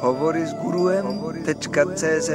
Hovory s guruem.cz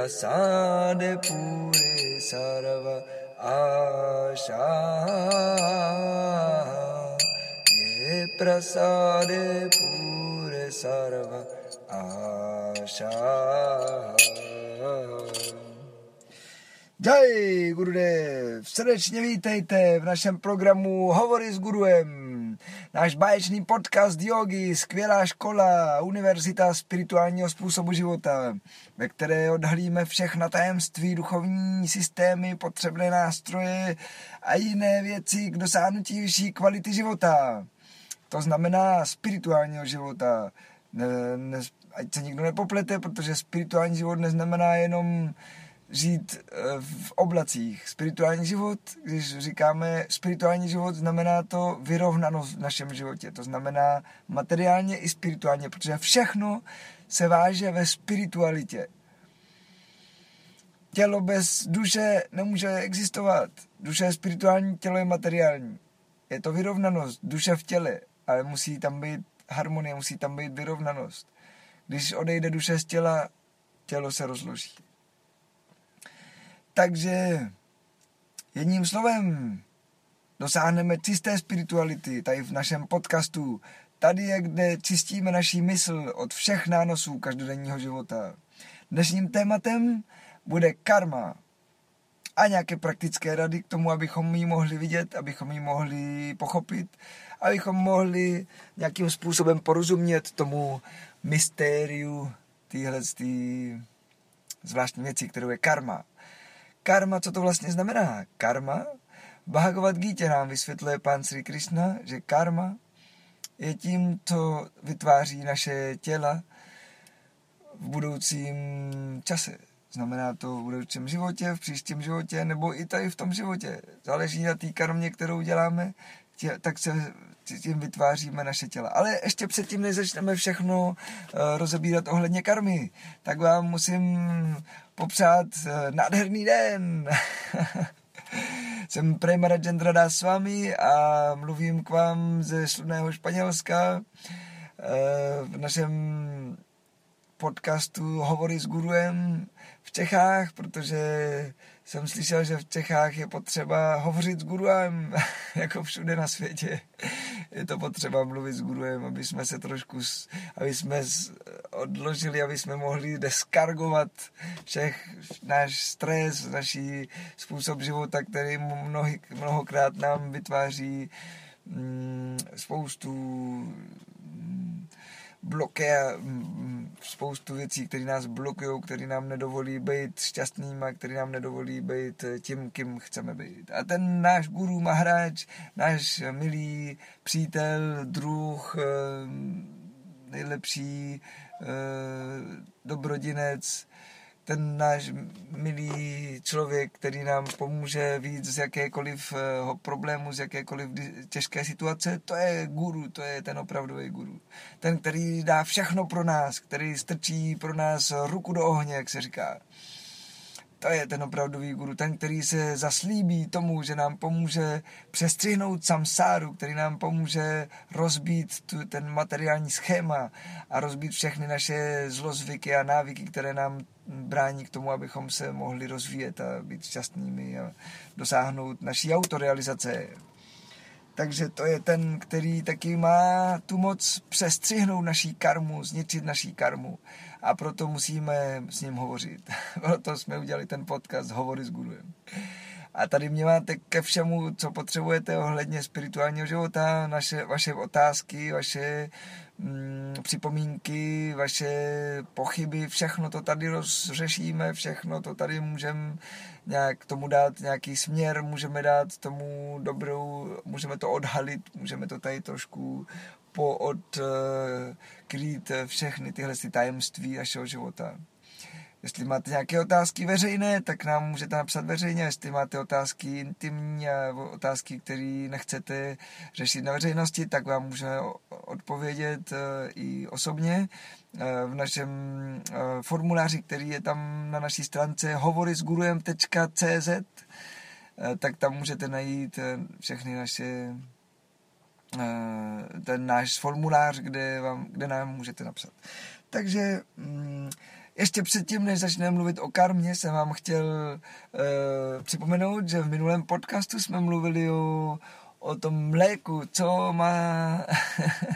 Prasad Pure Sarva Asha Ye Prasad Pure Sarva Asha Jai Gurudev, srdečně vítejte v našem programu Hovory s Guruem. Náš báječný podcast jogi, skvělá škola, univerzita spirituálního způsobu života, ve které odhalíme všechna tajemství, duchovní systémy, potřebné nástroje a jiné věci k dosáhnutí vyšší kvality života. To znamená spirituálního života. Ne, ne, ať se nikdo nepoplete, protože spirituální život neznamená jenom žít eh, v oblacích. Spirituální život, když říkáme spirituální život, znamená to vyrovnanost v našem životě. To znamená materiálně i spirituálně, protože všechno se váže ve spiritualitě. Tělo bez duše nemůže existovat. Duše je spirituální, tělo je materiální. Je to vyrovnanost, duše v těle, ale musí tam být harmonie, musí tam být vyrovnanost. Když odejde duše z těla, tělo se rozloží. Takže jedním slovem dosáhneme čisté spirituality tady v našem podcastu. Tady je, kde čistíme naší mysl od všech nánosů každodenního života. Dnešním tématem bude karma a nějaké praktické rady k tomu, abychom ji mohli vidět, abychom ji mohli pochopit, abychom mohli nějakým způsobem porozumět tomu mystériu téhle zvláštní věci, kterou je karma. Karma, co to vlastně znamená? Karma, Bhagavad Gita nám vysvětluje pán Sri Krishna, že karma je tím, co vytváří naše těla v budoucím čase. Znamená to v budoucím životě, v příštím životě, nebo i tady v tom životě. Záleží na té karmě, kterou děláme, tě, tak se tím vytváříme naše těla. Ale ještě předtím, než začneme všechno uh, rozebírat ohledně karmy, tak vám musím popřát uh, nádherný den. Jsem Prema Rajendra s vámi a mluvím k vám ze slunného Španělska uh, v našem podcastu Hovory s Guruem v Čechách, protože jsem slyšel, že v Čechách je potřeba hovořit s guruem, jako všude na světě. Je to potřeba mluvit s guruem, aby jsme se trošku, aby jsme odložili, aby jsme mohli deskargovat všech náš stres, naší způsob života, který mnohokrát nám vytváří mm, spoustu bloké, spoustu věcí, které nás blokují, které nám nedovolí být šťastnýma, které nám nedovolí být tím, kým chceme být. A ten náš guru Mahráč, náš milý přítel, druh, nejlepší uh, dobrodinec, ten náš milý člověk, který nám pomůže víc z jakékoliv uh, problému, z jakékoliv těžké situace, to je guru, to je ten opravdový guru. Ten, který dá všechno pro nás, který strčí pro nás ruku do ohně, jak se říká to je ten opravdový guru, ten, který se zaslíbí tomu, že nám pomůže přestřihnout samsáru, který nám pomůže rozbít tu, ten materiální schéma a rozbít všechny naše zlozvyky a návyky, které nám brání k tomu, abychom se mohli rozvíjet a být šťastnými a dosáhnout naší autorealizace. Takže to je ten, který taky má tu moc přestřihnout naší karmu, zničit naší karmu a proto musíme s ním hovořit. proto jsme udělali ten podcast Hovory s Guruem. A tady mě máte ke všemu, co potřebujete ohledně spirituálního života, naše, vaše otázky, vaše mm, připomínky, vaše pochyby, všechno to tady rozřešíme, všechno to tady můžeme nějak tomu dát nějaký směr, můžeme dát tomu dobrou, můžeme to odhalit, můžeme to tady trošku poodkrýt všechny tyhle tajemství našeho života. Jestli máte nějaké otázky veřejné, tak nám můžete napsat veřejně. Jestli máte otázky intimní a otázky, které nechcete řešit na veřejnosti, tak vám můžeme odpovědět eh, i osobně eh, v našem eh, formuláři, který je tam na naší stránce hovorysgurujem.cz tak tam můžete najít všechny naše ten náš formulář, kde, vám, kde nám můžete napsat. Takže mm, ještě předtím, než začneme mluvit o karmě, jsem vám chtěl uh, připomenout, že v minulém podcastu jsme mluvili o, o tom mléku, co má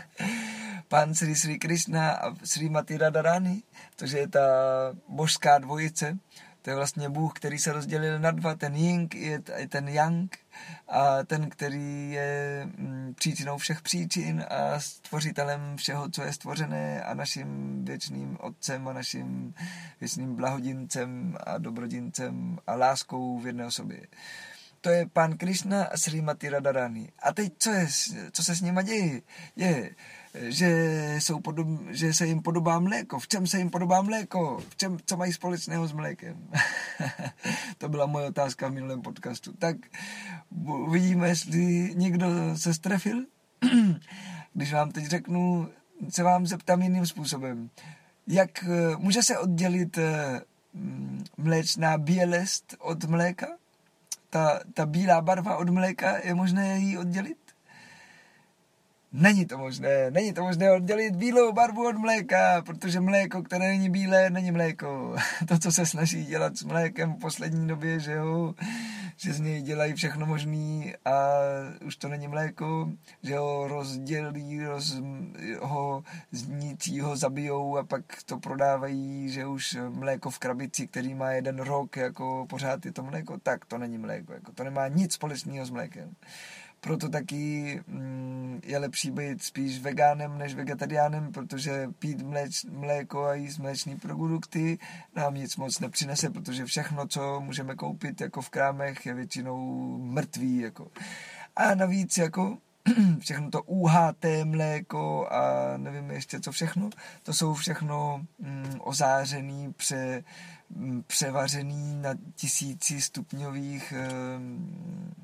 pan Sri Sri Krishna a Sri Mati Radharani, protože je ta božská dvojice, to je vlastně Bůh, který se rozdělil na dva, ten Ying je ten Yang a ten, který je mm, příčinou všech příčin a stvořitelem všeho, co je stvořené a naším věčným otcem a naším věčným blahodincem a dobrodincem a láskou v jedné osobě. To je pan Krishna a Srimati Radharani. A teď, co, je, co se s nima děje? Je, že, jsou podob, že se jim podobá mléko. V čem se jim podobá mléko? V čem, co mají společného s mlékem? to byla moje otázka v minulém podcastu. Tak uvidíme, jestli někdo se strefil. Když vám teď řeknu, se vám zeptám jiným způsobem. Jak eh, může se oddělit eh, mléčná bělest od mléka? Ta, ta bílá barva od mléka, je možné ji oddělit? Není to možné, není to možné oddělit bílou barvu od mléka, protože mléko, které není bílé, není mléko. To, co se snaží dělat s mlékem v poslední době, že jo, že z něj dělají všechno možný a už to není mléko, že ho rozdělí, roz, ho zničí, ho zabijou a pak to prodávají, že už mléko v krabici, který má jeden rok, jako pořád je to mléko, tak to není mléko, jako to nemá nic společného s mlékem proto taky mm, je lepší být spíš vegánem než vegetariánem, protože pít mléč, mléko a jíst mléčné produkty nám nic moc nepřinese, protože všechno, co můžeme koupit jako v krámech, je většinou mrtvý. Jako. A navíc jako všechno to UHT mléko a nevím ještě co všechno, to jsou všechno mm, ozářený, pře, mm, převařený na tisíci stupňových mm,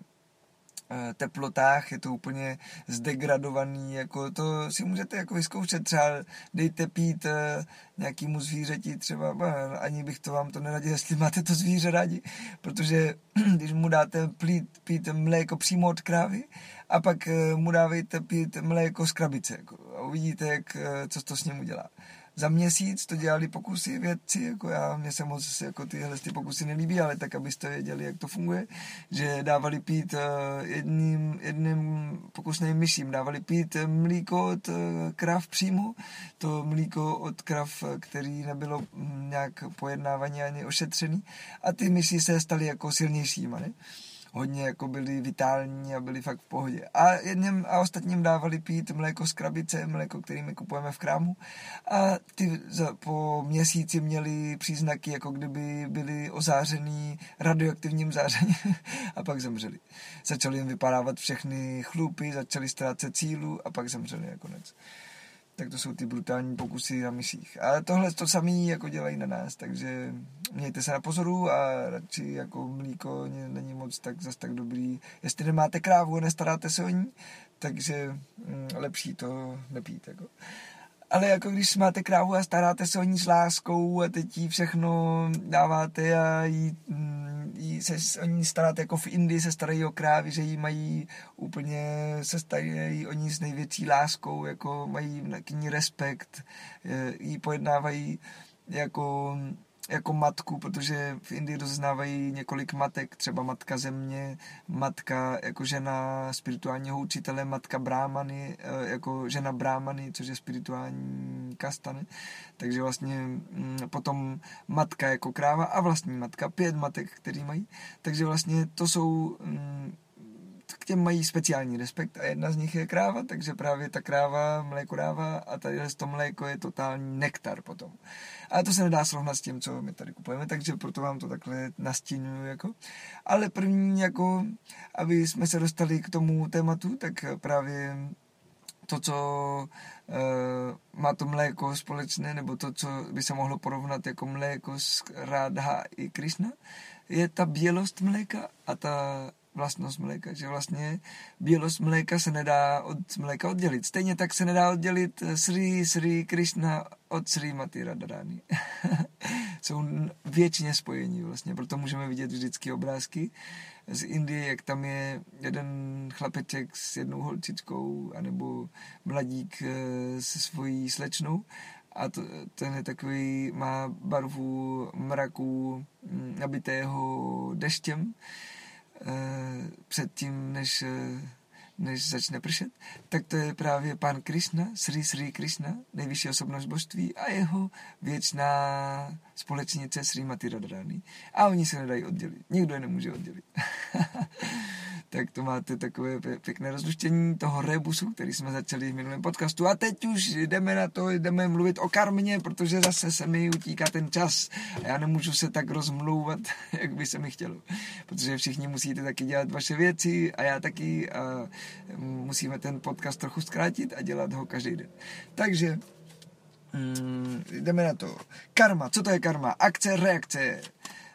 teplotách, je to úplně zdegradovaný, jako to si můžete jako vyzkoušet, třeba dejte pít uh, nějakýmu zvířeti třeba, ani bych to vám to neradil, jestli máte to zvíře rádi, protože když mu dáte pít, pít mléko přímo od krávy a pak mu dávejte pít mléko z krabice jako, a uvidíte, jak, co to s ním udělá za měsíc to dělali pokusy vědci, jako já, mě se moc jako tyhle ty pokusy nelíbí, ale tak, abyste věděli, jak to funguje, že dávali pít uh, jedním, jedním pokusným myším, dávali pít mlíko od uh, krav přímo, to mlíko od krav, který nebylo hm, nějak pojednávaně ani ošetřený. A ty myši se staly jako silnějšíma, ne? Hodně jako byli vitální a byli fakt v pohodě. A jedním a ostatním dávali pít mléko z krabice, mléko, který my kupujeme v krámu. A ty za, po měsíci měli příznaky, jako kdyby byli ozářený radioaktivním zářením a pak zemřeli. Začali jim vypadávat všechny chlupy, začali ztrácet cílu a pak zemřeli nakonec. Tak to jsou ty brutální pokusy na misích. Ale tohle to samý jako dělají na nás, takže mějte se na pozoru a radši jako mlíko není moc tak zas tak dobrý. Jestli nemáte krávu a nestaráte se o ní, takže mm, lepší to nepít. Jako ale jako když máte krávu a staráte se o ní s láskou a teď jí všechno dáváte a jí, jí se o ní staráte, jako v Indii se starají o krávy, že jí mají úplně, se starají o ní s největší láskou, jako mají k ní respekt, jí pojednávají jako jako matku, protože v Indii rozeznávají několik matek, třeba matka země, matka jako žena spirituálního učitele, matka brámany, eh, jako žena brámany, což je spirituální kastany. Takže vlastně mm, potom matka jako kráva a vlastní matka, pět matek, který mají. Takže vlastně to jsou mm, k těm mají speciální respekt a jedna z nich je kráva, takže právě ta kráva mléko dává a tady to mléko je totální nektar potom. Ale to se nedá srovnat s tím, co my tady kupujeme, takže proto vám to takhle nastínuju. Jako. Ale první, jako, aby jsme se dostali k tomu tématu, tak právě to, co uh, má to mléko společné, nebo to, co by se mohlo porovnat jako mléko s Rádha i Krishna, je ta bělost mléka a ta vlastnost mléka, že vlastně bílost mléka se nedá od mléka oddělit. Stejně tak se nedá oddělit Sri Sri Krishna od Sri Mati Radharani. Jsou většině spojení vlastně, proto můžeme vidět vždycky obrázky z Indie, jak tam je jeden chlapeček s jednou holčičkou, anebo mladík eh, se svojí slečnou a to, ten je takový, má barvu mraku mm, nabitého deštěm Eh, předtím, než, eh, než začne pršet, tak to je právě pán Krishna, Sri Sri Krishna, nejvyšší osobnost božství a jeho věčná společnice Sri Mati Radharani. A oni se nedají oddělit. Nikdo je nemůže oddělit. tak to máte takové pěkné rozluštění toho rebusu, který jsme začali v minulém podcastu. A teď už jdeme na to, jdeme mluvit o karmě, protože zase se mi utíká ten čas a já nemůžu se tak rozmlouvat, jak by se mi chtělo. Protože všichni musíte taky dělat vaše věci a já taky a musíme ten podcast trochu zkrátit a dělat ho každý den. Takže mm, jdeme na to. Karma, co to je karma? Akce, reakce.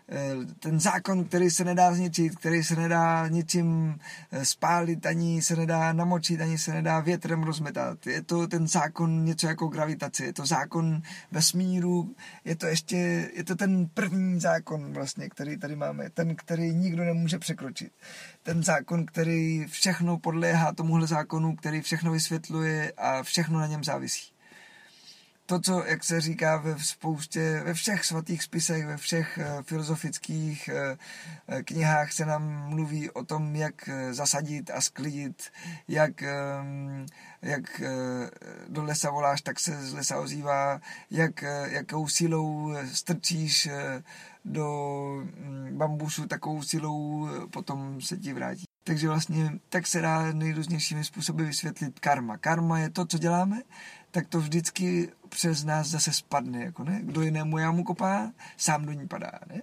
Eh, ten zákon, který se nedá zničit, který se nedá ničím eh, spálit, ani se nedá namočit, ani se nedá větrem rozmetat. Je to ten zákon něco jako gravitace, je to zákon vesmíru, je to ještě, je to ten první zákon vlastně, který tady máme, ten, který nikdo nemůže překročit. Ten zákon, který všechno podléhá tomuhle zákonu, který všechno vysvětluje a všechno na něm závisí to, co, jak se říká ve spoustě, ve všech svatých spisech, ve všech uh, filozofických uh, knihách se nám mluví o tom, jak zasadit a sklidit, jak, um, jak do lesa voláš, tak se z lesa ozývá, jak, jakou silou strčíš do um, bambusu, takovou silou potom se ti vrátí. Takže vlastně tak se dá nejrůznějšími způsoby vysvětlit karma. Karma je to, co děláme, tak to vždycky přes nás zase spadne, jako ne? Kdo jinému jámu kopá, sám do ní padá, ne?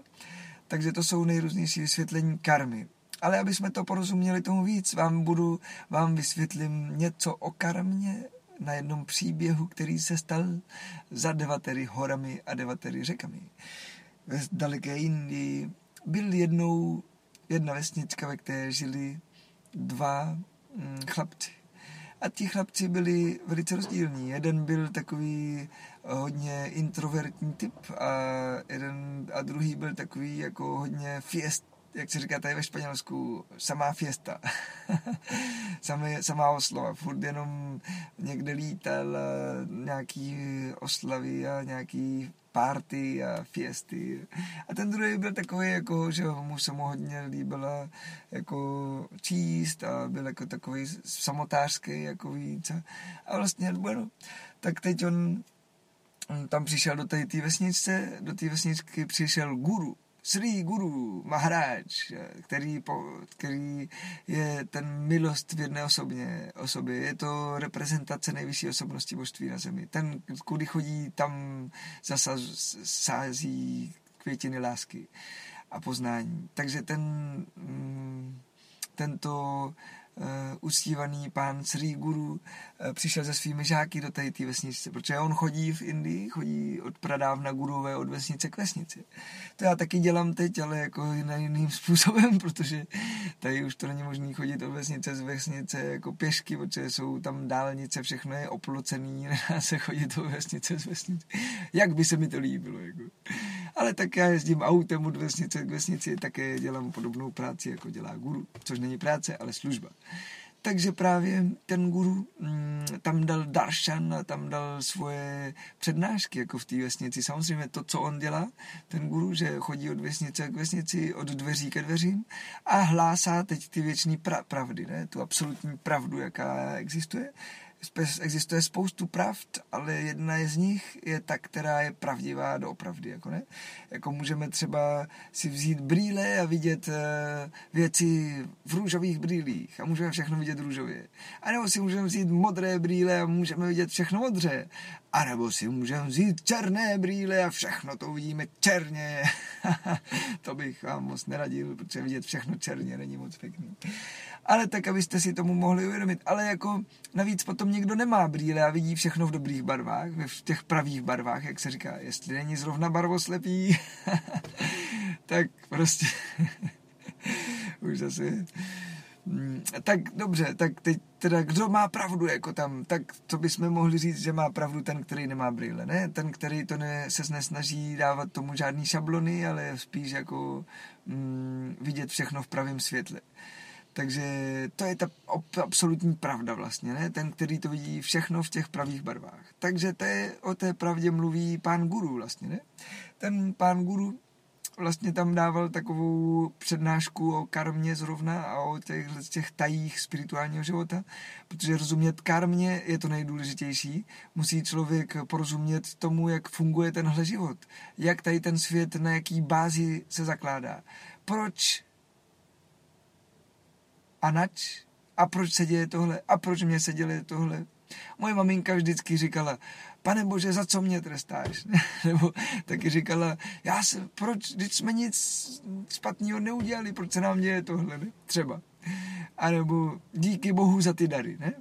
Takže to jsou nejrůznější vysvětlení karmy. Ale aby jsme to porozuměli tomu víc, vám budu, vám vysvětlím něco o karmě na jednom příběhu, který se stal za devatery horami a devatery řekami. Ve daleké Indii byl jednou jedna vesnička, ve které žili dva hm, chlapci. A ti chlapci byli velice rozdílní. Jeden byl takový eh, hodně introvertní typ a, jeden, a druhý byl takový jako hodně fiest, jak se říká tady ve Španělsku, samá fiesta. Samé, samá oslova. Furt jenom někde lítal nějaký oslavy a nějaký party a fiesty. A ten druhý byl takový, jako, že mu se mu hodně líbila jako číst a byl jako takový samotářský jako víc. A, a vlastně, bueno, tak teď on, on tam přišel do té vesničce, do té vesničky přišel guru, Sri Guru Maharaj, který, který je ten milost v jedné osobně, osobě. Je to reprezentace nejvyšší osobnosti božství na zemi. Ten, kudy chodí, tam zase sází květiny lásky a poznání. Takže ten, mm, tento uh, uctívaný pán Sri Guru přišel se svými žáky do té vesnice, protože on chodí v Indii, chodí od pradávna gurové od vesnice k vesnici. To já taky dělám teď, ale jako jiným způsobem, protože tady už to není možné chodit od vesnice z vesnice jako pěšky, protože jsou tam dálnice, všechno je oplocený, nedá se chodit od vesnice z vesnice. Jak by se mi to líbilo. Jako. Ale tak já jezdím autem od vesnice k vesnici, také dělám podobnou práci, jako dělá guru, což není práce, ale služba. Takže právě ten guru mm, tam dal daršan a tam dal svoje přednášky jako v té vesnici. Samozřejmě to, co on dělá, ten guru, že chodí od vesnice k vesnici, od dveří ke dveřím a hlásá teď ty věčné pra- pravdy, ne? tu absolutní pravdu, jaká existuje existuje spoustu pravd, ale jedna z nich je ta, která je pravdivá doopravdy, jako ne? Jako můžeme třeba si vzít brýle a vidět uh, věci v růžových brýlích a můžeme všechno vidět růžově. A nebo si můžeme vzít modré brýle a můžeme vidět všechno modře. A nebo si můžeme vzít černé brýle a všechno to uvidíme černě. to bych vám moc neradil, protože vidět všechno černě není moc pěkný ale tak, abyste si tomu mohli uvědomit. Ale jako navíc potom někdo nemá brýle a vidí všechno v dobrých barvách, v těch pravých barvách, jak se říká. Jestli není zrovna barvoslepý, tak prostě už zase mm, tak dobře, tak teď teda kdo má pravdu jako tam, tak to bychom mohli říct, že má pravdu ten, který nemá brýle, ne? Ten, který to ne, se nesnaží dávat tomu žádný šablony, ale spíš jako mm, vidět všechno v pravém světle. Takže to je ta absolutní pravda vlastně, ne? Ten, který to vidí všechno v těch pravých barvách. Takže to je, o té pravdě mluví pán guru vlastně, ne? Ten pán guru vlastně tam dával takovou přednášku o karmě zrovna a o těch, těch tajích spirituálního života, protože rozumět karmě je to nejdůležitější. Musí člověk porozumět tomu, jak funguje tenhle život, jak tady ten svět, na jaký bázi se zakládá. Proč a nač? A proč se děje tohle? A proč mě se děje tohle? Moje maminka vždycky říkala, pane bože, za co mě trestáš? Nebo taky říkala, já se, proč, když jsme nic špatného neudělali, proč se nám děje tohle, ne? Třeba. A nebo díky bohu za ty dary, ne?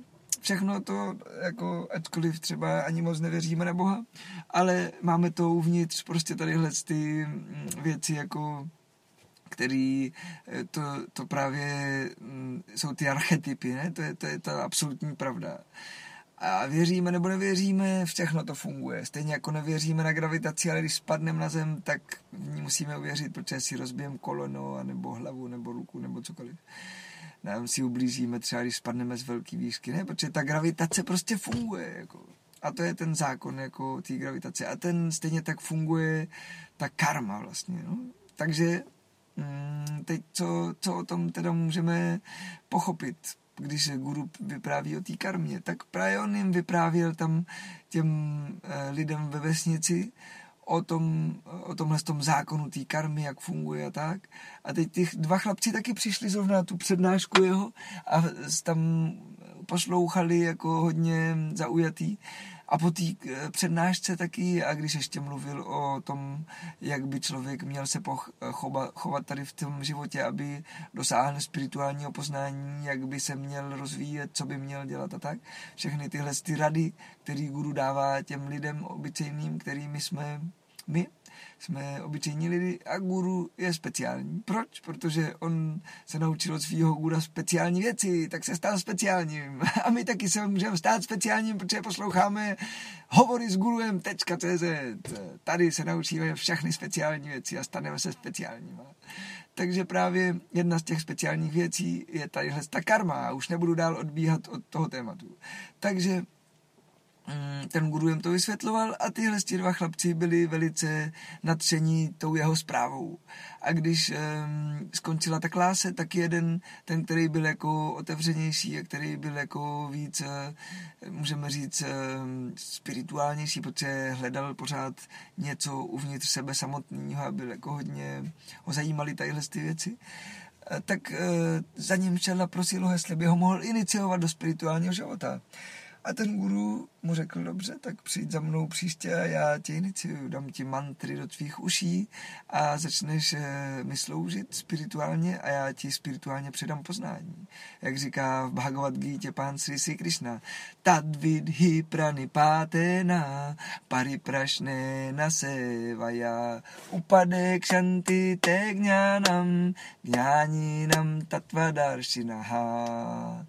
Všechno to, jako, ačkoliv třeba ani moc nevěříme na Boha, ale máme to uvnitř prostě tadyhle ty mm, věci, jako který eh, to, to právě mm, jsou ty archetypy, ne? To, je, to je ta absolutní pravda. A věříme nebo nevěříme, všechno to funguje. Stejně jako nevěříme na gravitaci, ale když spadneme na zem, tak v ní musíme uvěřit, protože si rozbijeme kolono, nebo hlavu, nebo ruku, nebo cokoliv. Nám si ublížíme třeba, když spadneme z velký výšky, ne? Protože ta gravitace prostě funguje, jako. A to je ten zákon jako té gravitace. A ten stejně tak funguje ta karma vlastně, no. Takže teď co, co o tom teda můžeme pochopit, když guru vypráví o té karmě, tak právě on jim vyprávěl tam těm eh, lidem ve vesnici o, tom, o tomhle tom zákonu té karmy, jak funguje a tak. A teď ty dva chlapci taky přišli zrovna na tu přednášku jeho a tam poslouchali jako hodně zaujatý. A po té eh, přednášce taky, a když ještě mluvil o tom, jak by člověk měl se chovat, chovat tady v tom životě, aby dosáhl spirituálního poznání, jak by se měl rozvíjet, co by měl dělat a tak. Všechny tyhle ty rady, které guru dává těm lidem obyčejným, kterými jsme my, jsme obyčejní lidi a guru je speciální. Proč? Protože on se naučil od svého gura speciální věci, tak se stal speciálním. A my taky se můžeme stát speciálním, protože posloucháme hovory s guruem.cz. Tady se naučíme všechny speciální věci a staneme se speciálníma. Takže právě jedna z těch speciálních věcí je tadyhle ta karma už nebudu dál odbíhat od toho tématu. Takže ten guru jim to vysvětloval a tyhle dva chlapci byli velice nadšení tou jeho zprávou. A když um, skončila ta kláse, tak jeden, ten, který byl jako otevřenější a který byl jako víc, uh, můžeme říct, um, spirituálnější, protože hledal pořád něco uvnitř sebe samotného a byl jako hodně, ho zajímaly tadyhle ty věci, tak uh, za ním šel a prosil ho, jestli by ho mohl iniciovat do spirituálního života. A ten guru mu řekl, dobře, tak přijď za mnou příště a já tě iniciuju, dám ti mantry do tvých uší a začneš eh, mi sloužit spirituálně a já ti spirituálně předám poznání. Jak říká v Bhagavad Gita pán Sri Sri Krishna, tadvidhi pranipatena pariprašne nasevaya upade kshanti te jnanam jnáninam tattvadarshinaha.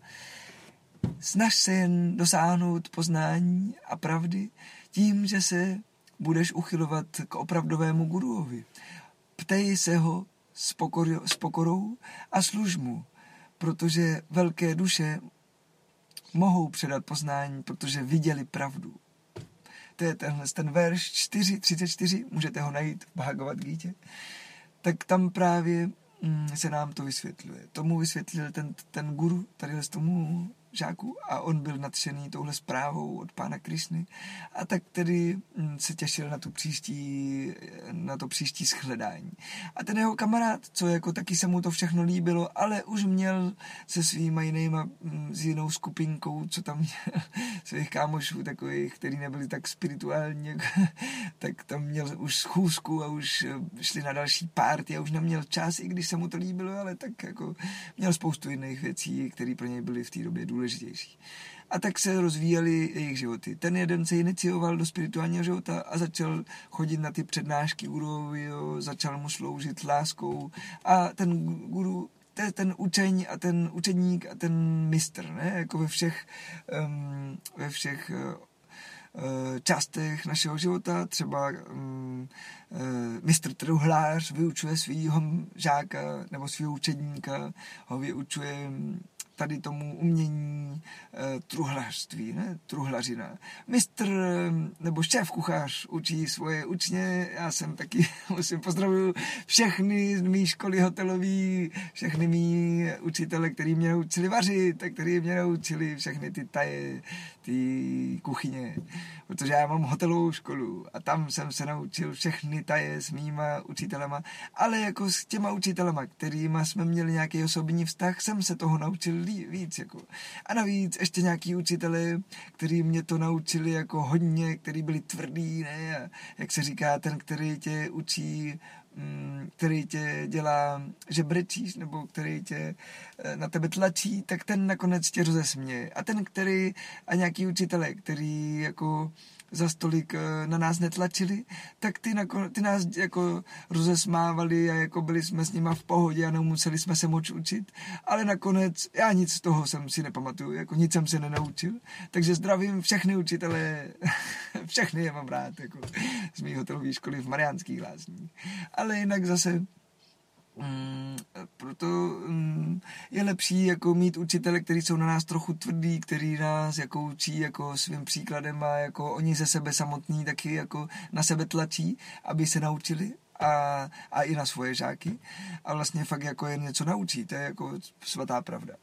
Snaž se jen dosáhnout poznání a pravdy tím, že se budeš uchylovat k opravdovému guruovi. Ptej se ho s, pokor, s pokorou a služ mu, protože velké duše mohou předat poznání, protože viděli pravdu. To je tenhle ten verš 4.34, můžete ho najít v Bhagavad Gita. Tak tam právě mm, se nám to vysvětluje. Tomu vysvětlil ten, ten guru, tady tomu žáků a on byl nadšený touhle zprávou od pána Krišny a tak tedy mm, se těšil na, tu příští, na to příští shledání. A ten jeho kamarád, co jako taky se mu to všechno líbilo, ale už měl se svýma jinýma, mm, s jinou skupinkou, co tam měl, svých kámošů takových, který nebyli tak spirituální, tak tam měl už schůzku a už eh, šli na další párty a už neměl čas, i když se mu to líbilo, ale tak jako měl spoustu jiných věcí, které pro něj byly v té době důležité důležitější. A tak se rozvíjely jejich životy. Ten jeden se inicioval do spirituálního života a začal chodit na ty přednášky guruovi, začal mu sloužit láskou a ten guru to je ten učeň a ten učeník a ten mistr, ne? Jako ve všech, um, ve všech uh, částech našeho života, třeba um, uh, mistr truhlář vyučuje svého žáka nebo svého učedníka, ho vyučuje tady tomu umění e, truhlařství, ne? truhlařina. Mistr nebo šéf kuchař učí svoje učně, já jsem taky, musím pozdravit všechny z mý školy hotelový, všechny mý učitele, který mě naučili vařit a který mě naučili všechny ty taje, ty kuchyně, protože já mám hotelovou školu a tam jsem se naučil všechny taje s mýma učitelema, ale jako s těma učitelema, kterýma jsme měli nějaký osobní vztah, jsem se toho naučil víc. Jako. A navíc ještě nějaký učitele, který mě to naučili jako hodně, který byli tvrdý, ne? A jak se říká, ten, který tě učí Mm, který tě dělá, že brečíš, nebo který tě eh, na tebe tlačí, tak ten nakonec tě rozesměje. A ten, který, a nějaký učitele, který jako za stolik eh, na nás netlačili, tak ty, nako, ty nás jako rozesmávali a jako byli jsme s nima v pohodě a nemuseli jsme se moc učit, ale nakonec já nic z toho jsem si nepamatuju, jako nic jsem se nenaučil, takže zdravím všechny učitele, všechny je mám rád, jako z mých hotelové školy v Mariánských lázních. Ale jinak zase Mm, proto mm, je lepší jako mít učitele, kteří jsou na nás trochu tvrdí, který nás jako učí jako svým příkladem a jako oni ze sebe samotní taky jako na sebe tlačí, aby se naučili a, a i na svoje žáky a vlastně fakt jako je něco naučí, to je jako svatá pravda.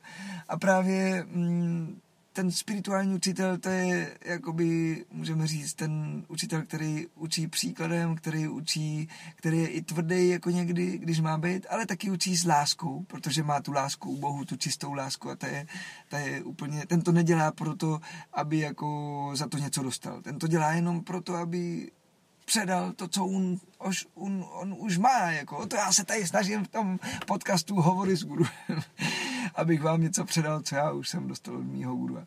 A právě mm, ten spirituální učitel, to je, jakoby, můžeme říct, ten učitel, který učí příkladem, který učí, který je i tvrdý jako někdy, když má být, ale taky učí s láskou, protože má tu lásku u Bohu, tu čistou lásku a ta je, ta je úplně, ten to nedělá proto, aby jako za to něco dostal. Ten to dělá jenom proto, aby předal to, co on, už, on, on už má. Jako. To já se tady snažím v tom podcastu Hovory s Guru, abych vám něco předal, co já už jsem dostal od mýho guru.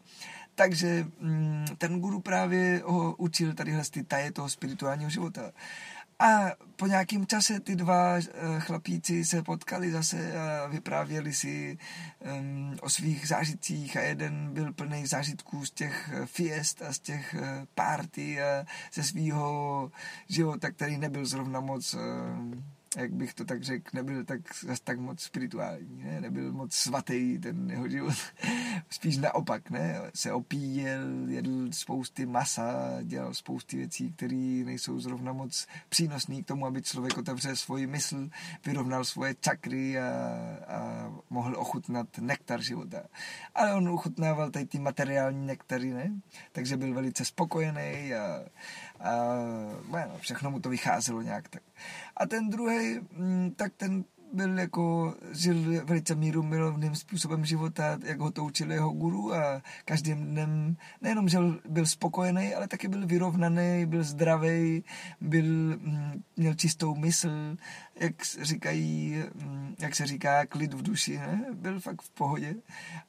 Takže mm, ten guru právě ho učil tadyhle ty taje toho spirituálního života. A po nějakém čase ty dva eh, chlapíci se potkali zase a vyprávěli si um, o svých zážitcích a jeden byl plný zážitků z těch eh, fiest a z těch uh, party a ze svého života, který nebyl zrovna moc... Uh, jak bych to tak řekl, nebyl tak, tak moc spirituální, ne? nebyl moc svatý ten jeho život. Spíš naopak, ne? se opíjel, jedl spousty masa, dělal spousty věcí, které nejsou zrovna moc přínosné k tomu, aby člověk otevřel svoji mysl, vyrovnal svoje čakry a, a mohl ochutnat nektar života. Ale on ochutnával tady ty materiální nektary, ne? takže byl velice spokojený a, a bueno, všechno mu to vycházelo nějak tak. A ten druhý, mm, tak ten byl jako, žil velice míru milovným způsobem života, jak ho to učil jeho guru a každým dnem nejenom, že byl spokojený, ale taky byl vyrovnaný, byl zdravý, byl, mm, měl čistou mysl, jak říkají, mm, jak se říká, klid v duši, ne? byl fakt v pohodě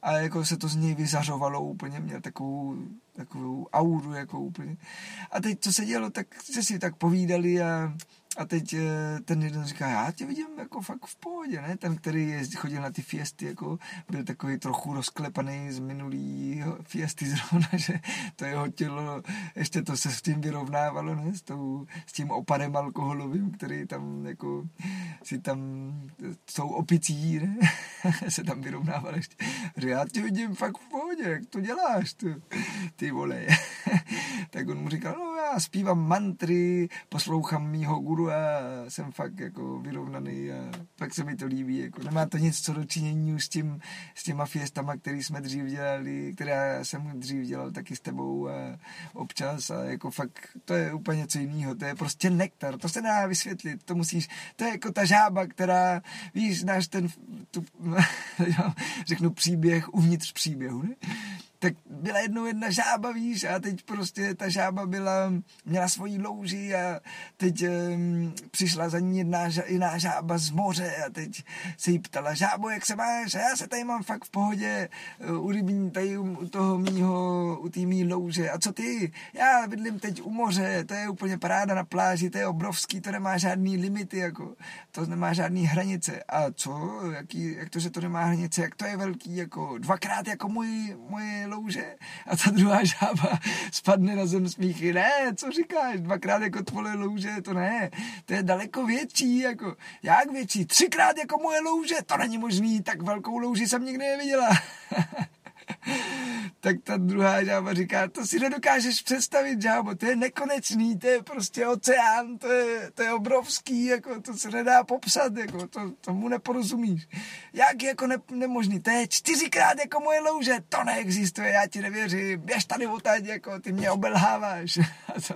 a jako se to z něj vyzařovalo úplně, měl takovou, takovou auru jako úplně. A teď, co se dělo, tak se si tak povídali a a teď eh, ten jeden říká, já tě vidím jako fakt v pohodě, ne? Ten, který jezdí, chodil na ty fiesty, jako byl takový trochu rozklepaný z minulý fiesty zrovna, že to jeho tělo, ještě to se s tím vyrovnávalo, ne? S, tou, s tím opadem alkoholovým, který tam jako si tam s tou opicí, ne? se tam vyrovnával ještě. Říká, já tě vidím fakt v pohodě, jak to děláš, ty, ty vole. tak on mu říkal, no já zpívám mantry, poslouchám mýho guru a jsem fakt jako vyrovnaný a pak se mi to líbí. Jako. Nemá to nic co dočinění s, tím, s těma fiestama, který jsme dřív dělali, které jsem dřív dělal taky s tebou a občas a jako fakt to je úplně něco jiného. To je prostě nektar, to se dá vysvětlit, to musíš, to je jako ta žába, která, víš, náš ten, tu, řeknu příběh uvnitř příběhu, ne? Tak byla jednou jedna žába, víš, a teď prostě ta žába byla, měla svoji louži a teď um, přišla za ní jedna jiná žába z moře a teď se jí ptala, žábo, jak se máš? A já se tady mám fakt v pohodě, u rybní, tady u toho mýho, u té mý louže. A co ty? Já bydlím teď u moře, to je úplně paráda na pláži, to je obrovský, to nemá žádný limity, jako, to nemá žádný hranice. A co? Jaký, jak to, že to nemá hranice? Jak to je velký, jako dvakrát jako můj, moje louže a ta druhá žába spadne na zem smíchy. Ne, co říkáš, dvakrát jako tvoje louže, to ne, to je daleko větší, jako, jak větší, třikrát jako moje louže, to není možný, tak velkou louži jsem nikdy neviděla. tak ta druhá žába říká, to si nedokážeš představit, žábo, to je nekonečný, to je prostě oceán, to je, to je obrovský, jako to se nedá popsat, jako to, tomu neporozumíš. Jak jako ne, nemožný, to je čtyřikrát jako moje louže, to neexistuje, já ti nevěřím, běž tady odtaď, jako ty mě obelháváš. A to,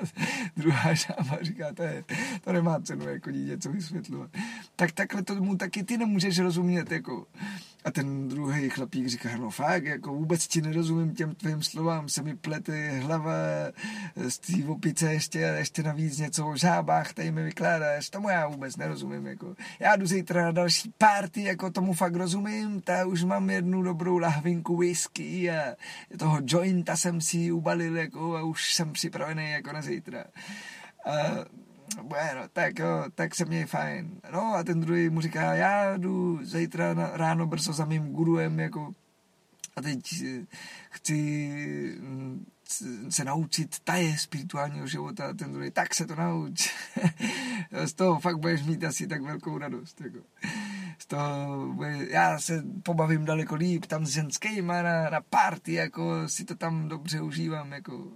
druhá žába říká, to, je, to nemá cenu, jako dítě, co vysvětlovat. Tak takhle tomu taky ty nemůžeš rozumět, jako a ten druhý chlapík říká, no fakt, jako vůbec ti nerozumím těm tvým slovám, se mi plete hlava z té opice ještě a ještě navíc něco o žábách, tady mi vykládáš, tomu já vůbec nerozumím, jako. Já jdu zítra na další party, jako tomu fakt rozumím, ta už mám jednu dobrou lahvinku whisky a toho jointa jsem si ubalil, jako, a už jsem připravený, jako na zítra. A bueno, tak jo, tak se měj fajn. No a ten druhý mu říká, já jdu zítra na, ráno brzo za mým guruem, jako a teď eh, chci mm, se naučit taje spirituálního života a ten druhý, tak se to nauč. z toho fakt budeš mít asi tak velkou radost. Jako. Z toho, já se pobavím daleko líp tam s ženskýma na, na party, jako si to tam dobře užívám, jako.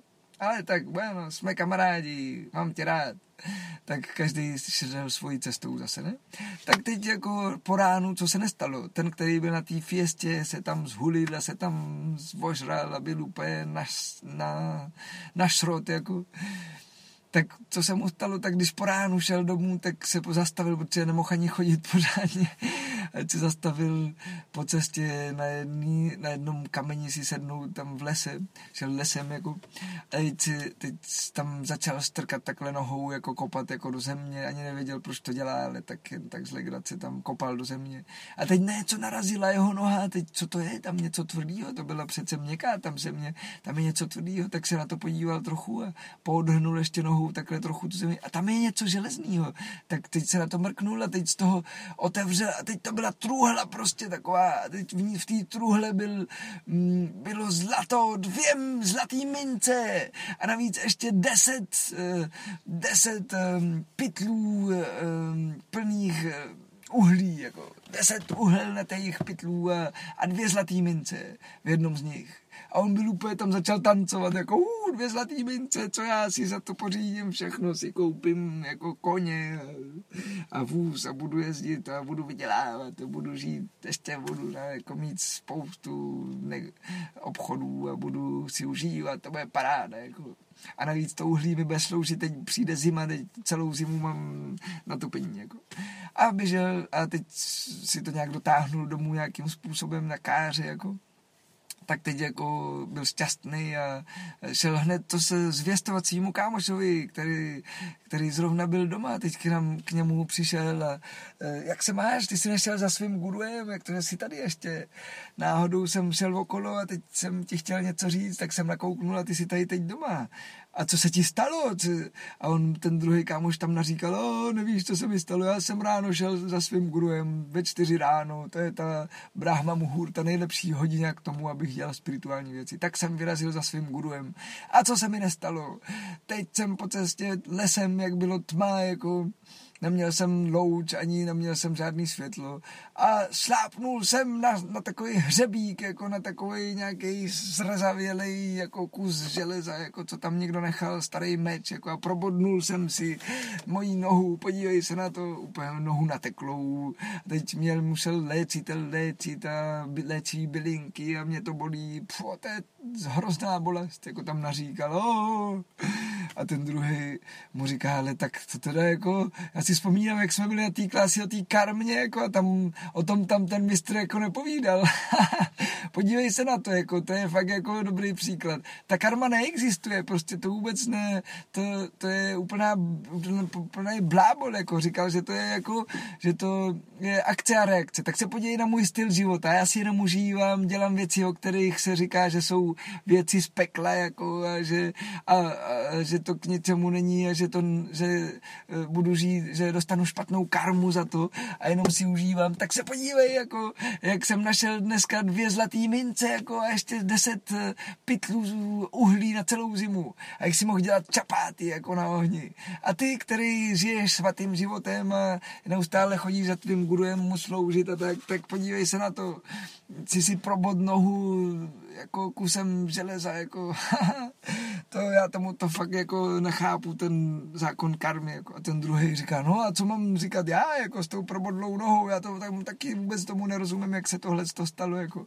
Ale tak, bueno, jsme kamarádi, mám tě rád tak každý šel svojí cestou zase, ne? Tak teď jako po ránu, co se nestalo? Ten, který byl na té fiestě, se tam zhulil a se tam zvožral a byl úplně na, na, na šrot, jako tak co se mu stalo, tak když po ránu šel domů, tak se zastavil, protože nemohl ani chodit pořádně. Se zastavil po cestě na, jedný, na jednom kameni si sednout tam v lese, šel lesem jako, a teď, teď tam začal strkat takhle nohou, jako kopat jako do země, ani nevěděl, proč to dělá, ale tak, tak z legrace tam kopal do země. A teď ne, co narazila jeho noha, teď co to je, tam něco tvrdýho, to byla přece měkká tam země, tam je něco tvrdýho, tak se na to podíval trochu a podhnul ještě nohu nohou takhle trochu tu zemi a tam je něco železného. Tak teď se na to mrknul a teď z toho otevřel a teď to byla truhla prostě taková a teď v, v té truhle byl, mm, bylo zlato, dvě zlatý mince a navíc ještě deset, eh, deset um, pytlů um, plných uhlí, jako deset uhelnatých pytlů a, a dvě zlatý mince v jednom z nich. A on byl úplně tam začal tancovat, jako uh, dvě zlatý mince, co já si za to pořídím, všechno si koupím, jako koně a, vůz a budu jezdit a budu vydělávat a budu žít, ještě budu na, jako mít spoustu ne, obchodů a budu si užívat, to bude paráda, jako. A navíc to uhlí mi bude sloužit, teď přijde zima, teď celou zimu mám na topení. Jako. A běžel a teď si to nějak dotáhnul domů nějakým způsobem na káře, jako tak teď jako byl šťastný a šel hned to se zvěstovat svýmu kámošovi, který, který zrovna byl doma, teď k, nám, k němu přišel a e, jak se máš, ty jsi nešel za svým gurujem, jak to, že jsi tady ještě. Náhodou jsem šel okolo a teď jsem ti chtěl něco říct, tak jsem nakouknul a ty jsi tady teď doma a co se ti stalo? A on, ten druhý kámoš tam naříkal, o, nevíš, co se mi stalo, já jsem ráno šel za svým gurujem ve čtyři ráno, to je ta Brahma Muhur, ta nejlepší hodina k tomu, abych dělal spirituální věci. Tak jsem vyrazil za svým gurujem. A co se mi nestalo? Teď jsem po cestě lesem, jak bylo tma, jako neměl jsem louč, ani neměl jsem žádný světlo. A šlápnul jsem na, na takový hřebík, jako na takový nějaký zrzavělej jako kus železa, jako co tam někdo nechal, starý meč, jako a probodnul jsem si moji nohu, podívej se na to, úplně nohu nateklou, teď měl, musel léčit, léčit a léčí bylinky a mě to bolí, Pfu, to je hrozná bolest, jako tam naříkal, oh. A ten druhý mu říká, ale tak to teda jako, já si vzpomínám, jak jsme byli na té klasi o té karmě, jako a tam o tom tam ten mistr jako nepovídal. Podívej se na to, jako, to je fakt jako dobrý příklad. Ta karma neexistuje, prostě to vůbec ne, to, to je úplná, úplná blábol, jako říkal, že to je jako, že to je akce a reakce. Tak se podívej na můj styl života, já si jenom užívám, dělám věci, o kterých se říká, že jsou věci z pekla, jako, a že, a, a, že to k ničemu není a že, to, že e, budu žít, že dostanu špatnou karmu za to a jenom si užívám, tak se podívej, jako, jak jsem našel dneska dvě zlatý mince, jako a ještě deset e, pytlů uhlí na celou zimu a jak si mohl dělat čapáty, jako na ohni. A ty, který žiješ svatým životem a neustále chodíš za tvým gurujem mu sloužit a tak, tak podívej se na to. Jsi si probod nohu jako kusem železa, jako to já tomu to fakt jako nechápu, ten zákon karmy, jako a ten druhý říká, no a co mám říkat já, jako s tou probodlou nohou, já to tam taky vůbec tomu nerozumím, jak se tohle to stalo, jako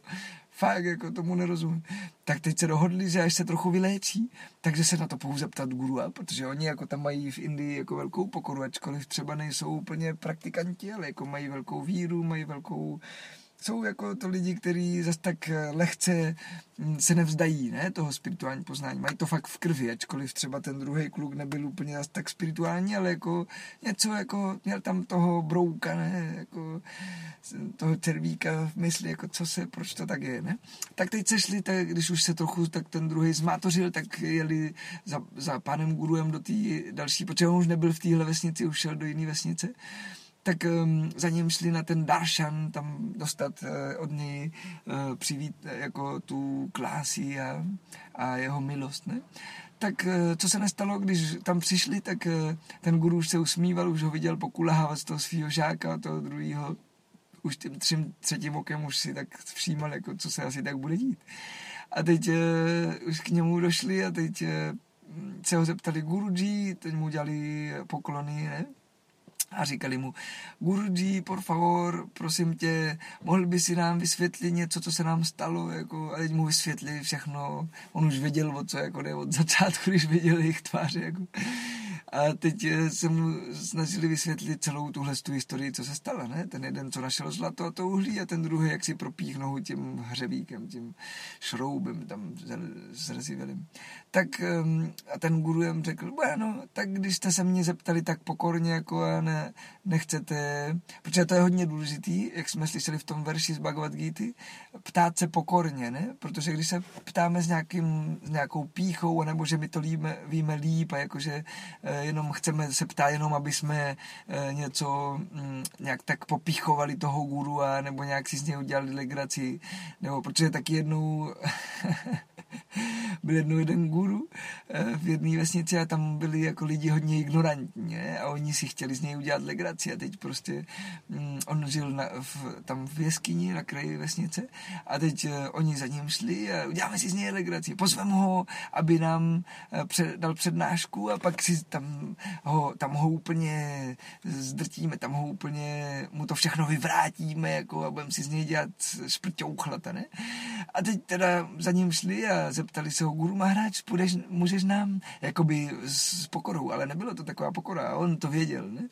fakt, jako tomu nerozumím. Tak teď se dohodli, že až se trochu vyléčí, takže se na to pouze zeptat guru, protože oni jako tam mají v Indii jako velkou pokoru, ačkoliv třeba nejsou úplně praktikanti, ale jako mají velkou víru, mají velkou jsou jako to lidi, kteří zase tak eh, lehce hm, se nevzdají ne, toho spirituální poznání. Mají to fakt v krvi, ačkoliv třeba ten druhý kluk nebyl úplně zase tak spirituální, ale jako něco jako, měl tam toho brouka, ne, jako toho červíka v mysli, jako co se, proč to tak je, ne. Tak teď se šli, tak, když už se trochu, tak ten druhý zmátořil, tak jeli za, za panem guruem do té další, protože on už nebyl v téhle vesnici, už šel do jiné vesnice tak um, za ním šli na ten Darshan, tam dostat uh, od něj uh, přivít uh, jako tu klási a, a jeho milost, ne? Tak co se nestalo, když tam přišli, tak ten guru už se usmíval, už ho viděl pokulávat z toho svého žáka, toho druhého, už tím třím, třetím okem už si tak všímal, jako co se asi tak bude dít. A teď uh, už k němu došli a teď uh, se ho zeptali Guruji, teď mu dělali poklony, ne? A říkali mu, Guruji, por favor, prosím tě, mohl by si nám vysvětlit něco, co se nám stalo, jako, a teď mu vysvětli všechno, on už věděl, o co jako jde od začátku, když viděl jejich tváře, jako. A teď eh, se mu snažili vysvětlit celou tuhle tu historii, co se stalo, ne? Ten jeden, co našel zlato a to uhlí a ten druhý, jak si propích nohu tím hřebíkem, tím šroubem tam zrezivělým. Tak a ten guru jim řekl, bueno, tak když jste se mě zeptali tak pokorně, jako a ne, nechcete, protože to je hodně důležitý, jak jsme slyšeli v tom verši z Bhagavad Gita, ptát se pokorně, ne? Protože když se ptáme s, nějakým, s nějakou píchou, nebo že my to líme, víme líp a jakože eh, jenom chceme se ptát jenom, aby jsme eh, něco mm, nějak tak popíchovali toho guru a nebo nějak si z něj udělali legraci, nebo protože taky jednou byl jednou jeden guru eh, v jedné vesnici a tam byli jako lidi hodně ignorantní a oni si chtěli z něj udělat legraci a teď prostě mm, on žil na, v, tam v jeskyni na kraji vesnice a teď uh, oni za ním šli a uděláme si z něj legraci. Pozveme ho, aby nám uh, před, dal přednášku a pak si tam ho, tam ho úplně zdrtíme, tam ho úplně, mu to všechno vyvrátíme jako a budeme si z něj dělat šprťouchlata, ne? A teď teda za ním šli a zeptali se ho, Guru Maharaj, půjdeš, můžeš nám, jakoby s pokorou, ale nebylo to taková pokora on to věděl, ne?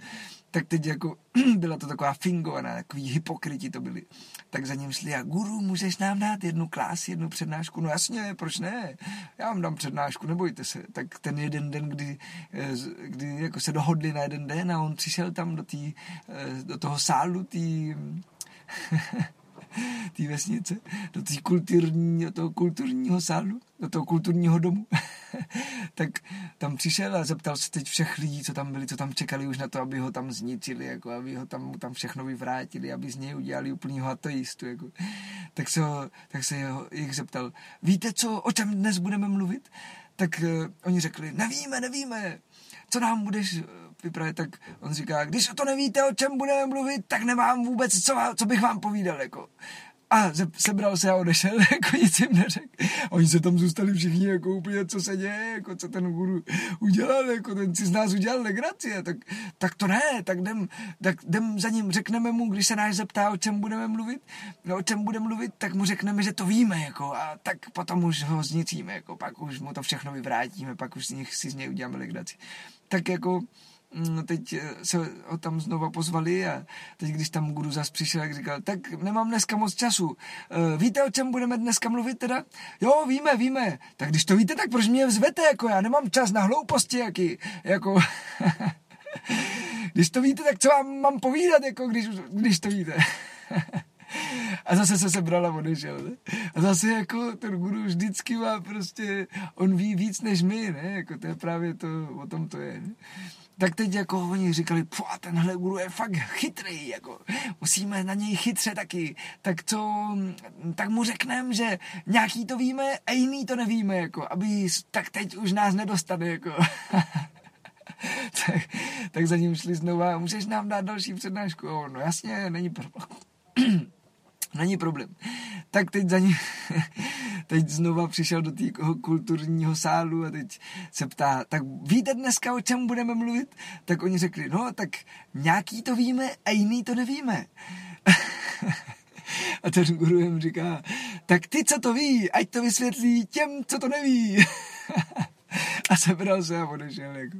tak teď jako byla to taková fingovaná, takový hypokriti to byli. Tak za ním šli a guru, můžeš nám dát jednu klás, jednu přednášku? No jasně, proč ne? Já vám dám přednášku, nebojte se. Tak ten jeden den, kdy, eh, kdy jako se dohodli na jeden den a on přišel tam do, tý, eh, do toho sálu tý, té vesnice, do, tý kulturní, do toho kulturního sálu, do toho kulturního domu, tak tam přišel a zeptal se teď všech lidí, co tam byli, co tam čekali už na to, aby ho tam zničili, jako aby ho tam, tam všechno vyvrátili, aby z něj udělali úplnýho ateistu. Jako. Tak se, ho, tak se ho, jich zeptal, víte, co, o čem dnes budeme mluvit? Tak uh, oni řekli, nevíme, nevíme, co nám budeš vyprávět, tak on říká, když o to nevíte, o čem budeme mluvit, tak nemám vůbec, co, co bych vám povídal, jako. A sebral se a odešel, jako nic jim neřekl. Oni se tam zůstali všichni, jako úplně, co se děje, jako co ten guru udělal, jako ten si z nás udělal legraci, tak, tak to ne, tak jdem, tak jdem za ním, řekneme mu, když se náš zeptá, o čem budeme mluvit, no, o čem budeme mluvit, tak mu řekneme, že to víme, jako, a tak potom už ho znicíme, jako, pak už mu to všechno vyvrátíme, pak už si, z něj uděláme legraci. Tak jako, teď eh, se ho tam znova pozvali a teď, když tam guru zas přišel, jak říkal, tak nemám dneska moc času. Eh, víte, o čem budeme dneska mluvit teda? Jo, víme, víme. Tak když to víte, tak proč mě vzvete, jako já nemám čas na hlouposti, jaký, jako... když to víte, tak co vám mám povídat, jako když, když to víte. A zase se sebral a odešel. Ne? A zase jako ten guru vždycky má prostě, on ví víc než my, ne? Jako to je právě to, o tom to je. Ne? Tak teď jako oni říkali, tenhle guru je fakt chytrý, jako musíme na něj chytře taky, tak co, tak mu řekneme, že nějaký to víme a jiný to nevíme, jako, aby, tak teď už nás nedostane, jako. tak, tak za ním šli znova, můžeš nám dát další přednášku? O, no jasně, není problém. není problém. Tak teď za ním teď znova přišel do toho kulturního sálu a teď se ptá, tak víte dneska, o čem budeme mluvit? Tak oni řekli, no tak nějaký to víme a jiný to nevíme. a ten guru jim říká, tak ty, co to ví, ať to vysvětlí těm, co to neví. a sebral se a odešel. Jako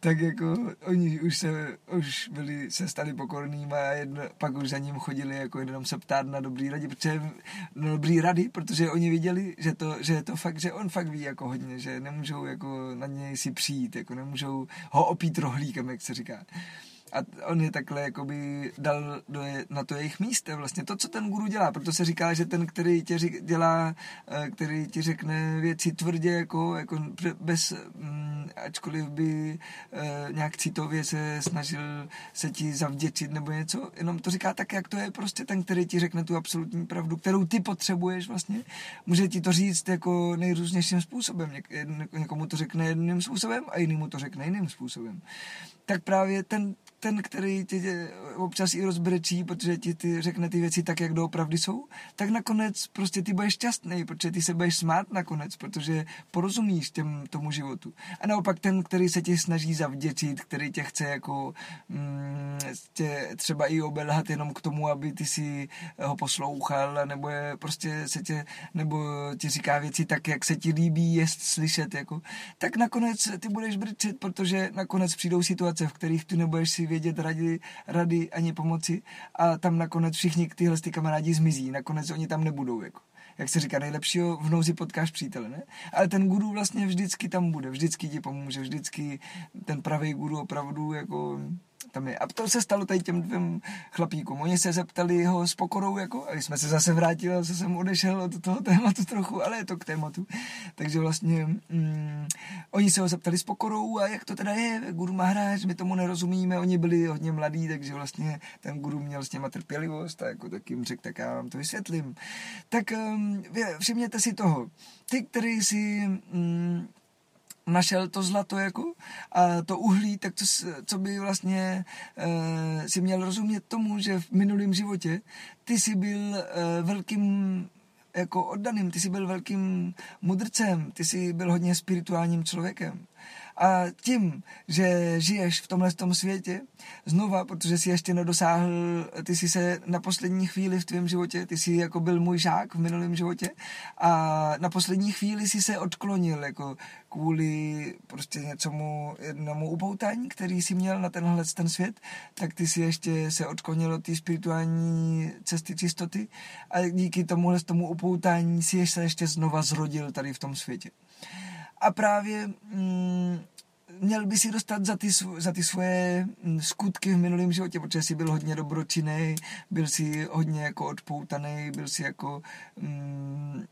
tak jako oni už se, už byli, se stali pokornými a jedno, pak už za ním chodili jako jenom se ptát na dobrý rady, protože, na dobrý rady, protože oni viděli, že to, že je to fakt, že on fakt ví jako hodně, že nemůžou jako na něj si přijít, jako nemůžou ho opít rohlíkem, jak se říká a on je takhle jakoby dal do, na to jejich místo vlastně. To, co ten guru dělá, proto se říká, že ten, který tě řík, dělá, eh, který ti řekne věci tvrdě, jako, jako bez, mm, ačkoliv by e, nějak citově se snažil se ti zavděčit nebo něco, jenom to říká tak, jak to je. Prostě ten, který ti řekne tu absolutní pravdu, kterou ty potřebuješ vlastně, může ti to říct jako nejrůznějším způsobem, Něk, někomu to řekne jedným způsobem a jinému to řekne jiným způsobem. Tak právě ten, ten, který tě občas i rozbrečí, protože ti ty řekne ty věci tak, jak doopravdy jsou, tak nakonec prostě ty budeš šťastný, protože ty se budeš smát nakonec, protože porozumíš těm, tomu životu. A naopak ten, který se tě snaží zavděčit, který tě chce jako mm, tě třeba i obelhat jenom k tomu, aby ty si ho poslouchal, nebo je prostě se tě, nebo ti říká věci tak, jak se ti líbí jest slyšet, jako, tak nakonec ty budeš brčet, protože nakonec přijdou situace, v kterých ty nebudeš si vědět rady, rady ani pomoci. A tam nakonec všichni tyhle ty kamarádi zmizí, nakonec oni tam nebudou, jako. Jak se říká, nejlepšího v nouzi potkáš přítele, ne? Ale ten guru vlastně vždycky tam bude, vždycky ti pomůže, vždycky ten pravý guru opravdu jako tam je. A to se stalo tady těm dvěm chlapíkům. Oni se zeptali ho s pokorou, jako, a jsme se zase vrátili, zase jsem odešel od toho tématu trochu, ale je to k tématu. Takže vlastně mm, oni se ho zeptali s pokorou a jak to teda je, guru Maharaj, my tomu nerozumíme, oni byli hodně mladí, takže vlastně ten guru měl s těma trpělivost a jako tak jim řekl, tak já vám to vysvětlím. Tak um, všimněte si toho. Ty, který si mm, našel to zlato jako a to uhlí, tak to, co by vlastně uh, si měl rozumět tomu, že v minulém životě ty jsi byl uh, velkým jako oddaným, ty jsi byl velkým mudrcem, ty jsi byl hodně spirituálním člověkem. A tím, že žiješ v tomhle tom světě, znova, protože jsi ještě nedosáhl, ty jsi se na poslední chvíli v tvém životě, ty jsi jako byl můj žák v minulém životě a na poslední chvíli si se odklonil jako kvůli prostě něčemu jednomu upoutání, který si měl na tenhle ten svět, tak ty si ještě se odklonil od té spirituální cesty čistoty a díky tomuhle tomu upoutání si ještě, ještě znova zrodil tady v tom světě a právě mm, měl by si dostat za ty, za ty svoje mm, skutky v minulém životě, protože jsi byl hodně dobročinný, byl si hodně jako odpoutaný, byl si jako mm,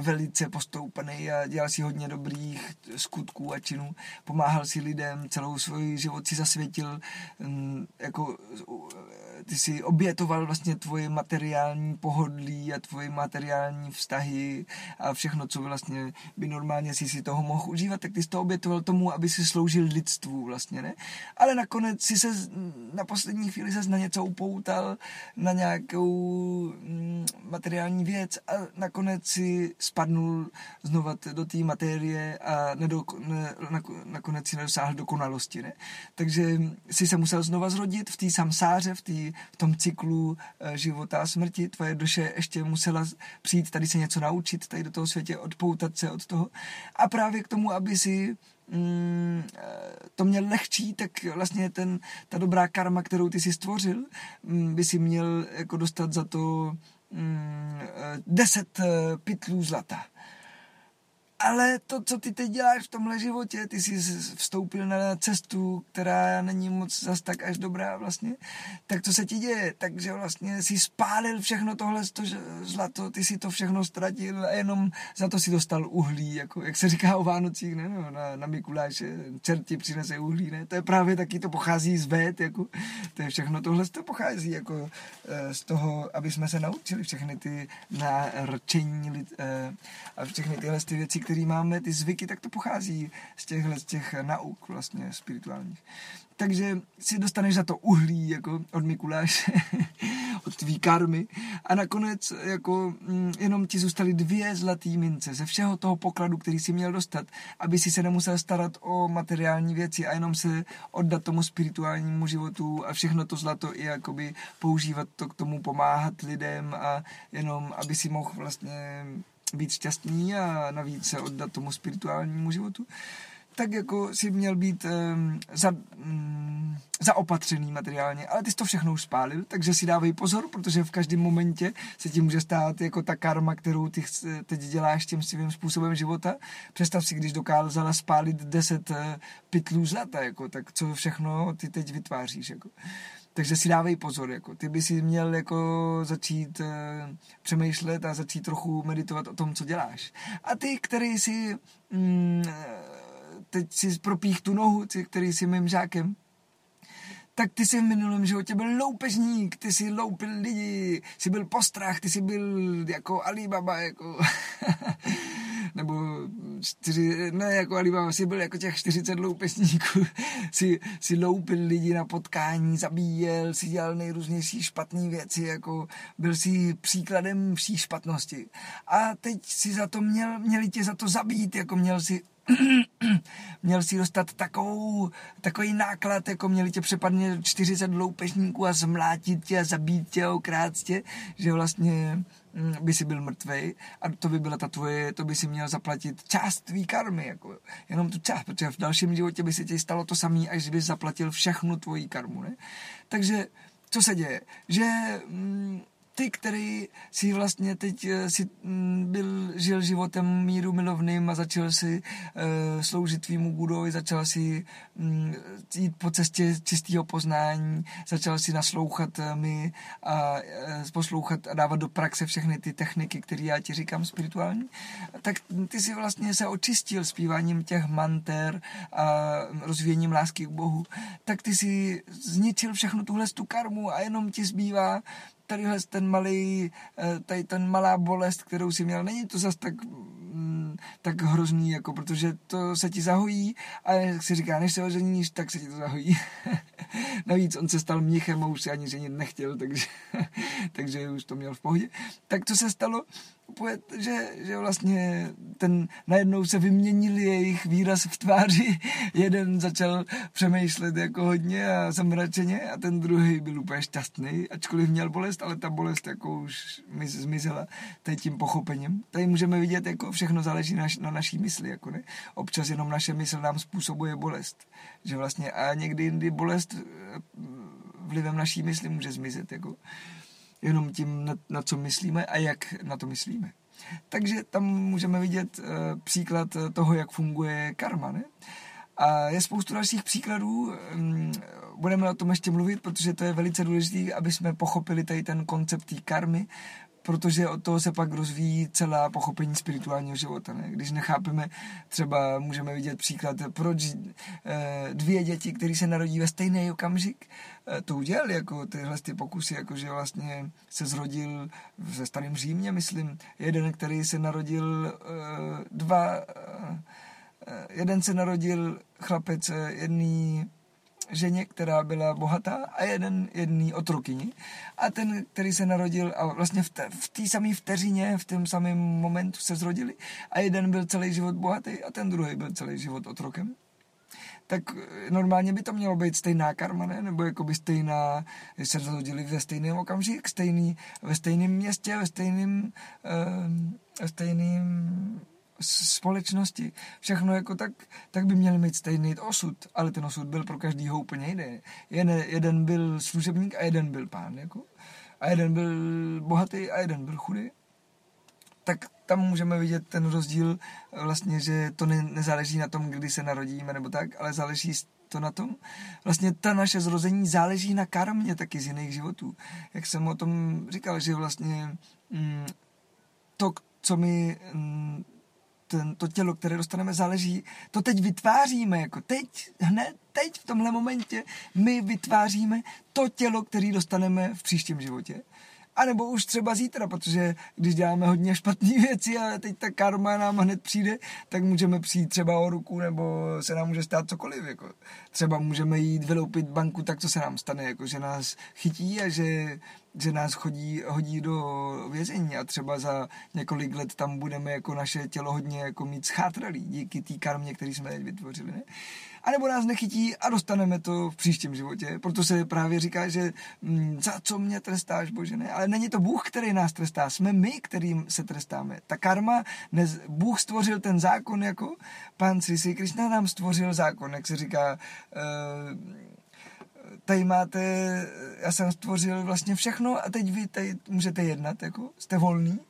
velice postoupený a dělal si hodně dobrých skutků a činů. Pomáhal si lidem, celou svůj život si zasvětil, mm, jako ty si obětoval vlastně tvoje materiální pohodlí a tvoje materiální vztahy a všechno, co vlastně by normálně si si toho mohl užívat, tak ty jsi to obětoval tomu, aby si sloužil lidstvu vlastně, ne? Ale nakonec si se na poslední chvíli se na něco upoutal, na nějakou mm, materiální věc a nakonec si spadnul znova do té materie a nedo, ne, nakonec si nedosáhl dokonalosti. Ne? Takže si se musel znova zrodit v té samsáře, v, v tom cyklu eh, života a smrti. Tvoje duše ještě musela přijít tady se něco naučit, tady do toho světě odpoutat se od toho. A právě k tomu, aby si mm, eh, to měl lehčí, tak vlastně ten, ta dobrá karma, kterou ty si stvořil, mm, by si měl jako dostat za to mm, deset eh, pytlů zlata. Ale to, co ty teď děláš v tomhle životě, ty jsi vstoupil na cestu, která není moc zas tak až dobrá vlastně, tak co se ti děje? Takže vlastně si spálil všechno tohle to zlato, ty si to všechno ztratil a jenom za to si dostal uhlí, jako jak se říká o Vánocích, ne? No, na, na Mikuláše, čerti přinese uhlí, ne? To je právě taky, to pochází z vét, jako, to je všechno tohle to pochází jako eh, z toho, aby jsme se naučili všechny ty nárčení eh, a všechny tyhle ty věci, které máme, ty zvyky, tak to pochází z těchhle z těch nauk vlastně spirituálních. Takže si dostaneš za to uhlí, jako od Mikuláše, od tvý karmy a nakonec jako mm, jenom ti zůstaly dvě zlatý mince ze všeho toho pokladu, který si měl dostat, aby si se nemusel starat o materiální věci a jenom se oddat tomu spirituálnímu životu a všechno to zlato i jakoby používat to k tomu pomáhat lidem a jenom, aby si mohl vlastně být šťastný a navíc se oddat tomu spirituálnímu životu, tak jako si měl být um, za, um, zaopatřený materiálně, ale ty jsi to všechno už spálil, takže si dávej pozor, protože v každém momentě se ti může stát jako ta karma, kterou ty teď děláš tím svým způsobem života. Představ si, když dokázala spálit 10 uh, pytlů zlata, jako, tak co všechno ty teď vytváříš. Jako. Takže si dávej pozor, jako. ty by si měl jako začít uh, přemýšlet a začít trochu meditovat o tom, co děláš. A ty, který si mm, teď si propích tu nohu, ty, který si mým žákem, tak ty jsi v minulém životě byl loupežník, ty jsi loupil lidi, jsi byl postrach, ty jsi byl jako Alibaba, jako nebo čtyři, ne jako Alibaba, si byl jako těch 40 loupežníků, si, si loupil lidi na potkání, zabíjel, si dělal nejrůznější špatné věci, jako byl si příkladem vší špatnosti. A teď si za to měl, měli tě za to zabít, jako měl si měl si dostat takovou, takový náklad, jako měli tě přepadně 40 loupežníků a zmlátit tě a zabít tě a ukrát tě, že vlastně mm, by si byl mrtvej a to by byla ta tvoje, to by si měl zaplatit část tvý karmy, jako jenom tu část, protože v dalším životě by se ti stalo to samé, až by zaplatil všechnu tvoji karmu, ne? Takže co se děje? Že mm, ty, který si vlastně teď eh, si mm, byl, žil životem míru milovným a začal si uh, sloužit tvýmu gudovi, začal si um, jít po cestě čistého poznání, začal si naslouchat uh, mi a uh, poslouchat a dávat do praxe všechny ty techniky, které já ti říkám spirituální, tak ty si vlastně se očistil zpíváním těch manter a rozvíjením lásky k Bohu, tak ty si zničil všechno tuhle tu karmu a jenom ti zbývá tadyhle ten malý, eh, tady ten malá bolest, kterou si měl, není to zas tak mm, tak hrozný, jako, protože to se ti zahojí a jak si říká, než se oženíš, tak se ti to zahojí. Navíc on se stal mnichem a už si ani ženit nechtěl, takže, takže už to měl v pohodě. Tak co se stalo? že, že vlastně ten, najednou se vyměnil jejich výraz v tváři. Jeden začal přemýšlet jako hodně a zamračeně a ten druhý byl úplně šťastný, ačkoliv měl bolest, ale ta bolest jako už mi zmizela tady tím pochopením. Tady můžeme vidět, jako všechno záleží na, na naší mysli, jako ne? Občas jenom naše mysl nám způsobuje bolest. Že vlastně a někdy jindy bolest eh, vlivem naší mysli může zmizet, jako jenom tím, na, na co myslíme a jak na to myslíme. Takže tam můžeme vidět uh, příklad toho, jak funguje karma. Ne? A je spoustu dalších příkladů, um, budeme o tom ještě mluvit, protože to je velice důležité, aby jsme pochopili tady ten koncept té karmy, protože od toho se pak rozvíjí celá pochopení spirituálního života. Ne? Když nechápeme, třeba můžeme vidět příklad, proč eh, dvě děti, které se narodí ve stejný okamžik, eh, to udělali, jako tyhle ty pokusy, jako že vlastně se zrodil ve starém Římě, myslím, jeden, který se narodil eh, dva, jeden se narodil chlapec jedný ženě, která byla bohatá a jeden jedný otrokyni. A ten, který se narodil a vlastně v té v samé vteřině, v tom samém momentu se zrodili a jeden byl celý život bohatý a ten druhý byl celý život otrokem tak normálně by to mělo být stejná karma, ne? Nebo jako by stejná, se zrodili ve stejném okamžik, stejný, ve stejném městě, ve stejném, uh, stejným společnosti, všechno jako tak, tak by měli mít stejný osud, ale ten osud byl pro každýho úplně jiný. Jeden, jeden byl služebník a jeden byl pán, jako. A jeden byl bohatý a jeden byl chudý. Tak tam můžeme vidět ten rozdíl vlastně, že to ne, nezáleží na tom, kdy se narodíme nebo tak, ale záleží to na tom. Vlastně ta naše zrození záleží na karmě taky z jiných životů. Jak jsem o tom říkal, že vlastně mm, to, co my mm, ten, to tělo, které dostaneme, záleží, to teď vytváříme, jako teď, hned teď v tomhle momentě my vytváříme to tělo, které dostaneme v příštím životě. A nebo už třeba zítra, protože když děláme hodně špatné věci a teď ta karma nám hned přijde, tak můžeme přijít třeba o ruku, nebo se nám může stát cokoliv. Jako. Třeba můžeme jít vyloupit banku, tak co se nám stane, jako, že nás chytí a že že nás chodí, hodí do vězení a třeba za několik let tam budeme jako naše tělo hodně jako mít schátralý díky té karmě, který jsme teď vytvořili. Ne? A nebo nás nechytí a dostaneme to v příštím životě. Proto se právě říká, že hm, za co mě trestáš, bože ne? Ale není to Bůh, který nás trestá, jsme my, kterým se trestáme. Ta karma, ne, Bůh stvořil ten zákon jako pán Sri Krishna nám stvořil zákon, jak se říká, uh, tady máte, já jsem stvořil vlastně všechno a teď vy tady můžete jednat, jako jste volný.